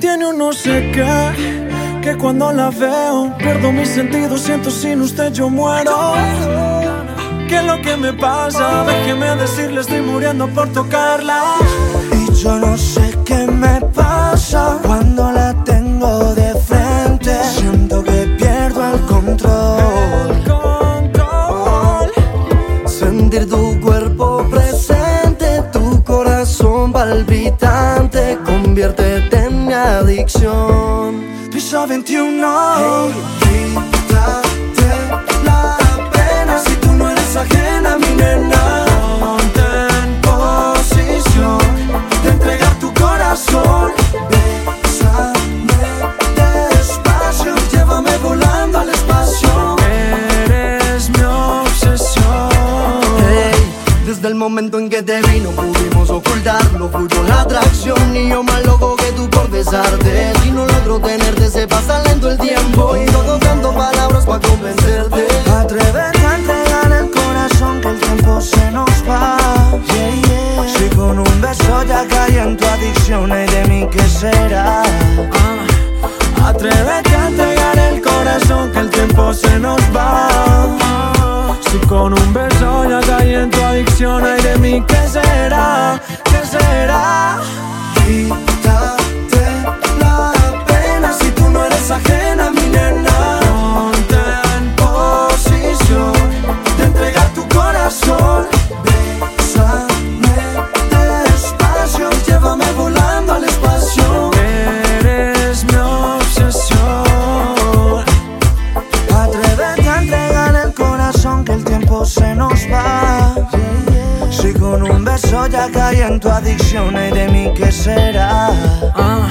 Tiene un no sé qué, que cuando la veo pierdo mis sentidos, siento sin usted yo muero. ¿Qué es lo que me pasa? Déjeme decirle, estoy muriendo por tocarla. Y yo no sé qué me pasa cuando la tengo de frente. Siento que pierdo el control. El control. Sentir tu cuerpo presente, tu corazón palpitante, conviértete en mi adicción. Piso 21. Hey, el momento en que te vi no pudimos ocultarlo Fluyo la atracción y yo más loco que tú por besarte. Si no logro tenerte se pasa lento el tiempo Y todo dando palabras para convencerte. Atrévete a entregar el corazón que el tiempo se nos va. Yeah, yeah. Si con un beso ya caí en tu adicción y de mí qué será Ah, Atrévete a entregar el corazón que ¿qué será? ¿Qué será? Quítate la pena si tú no eres ajena, mi nena. Ponte en posición de entregar tu corazón. Bésame despacio, llévame volando al espacio. Eres mi obsesión. Atrévete a entregar el corazón que el tiempo se con un beso ya caí en tu adicción, y de mí qué será. Ah,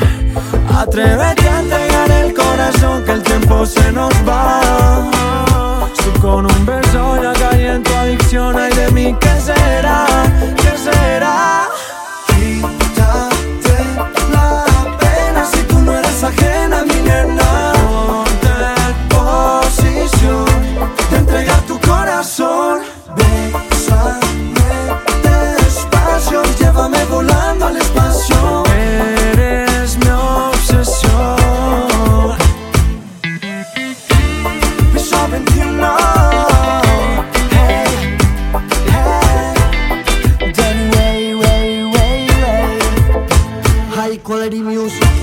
Atrévete a entregar el corazón que el tiempo se nos va. Si con un beso ya caí en tu adicción, ay de mí, ¿qué será? Friday music.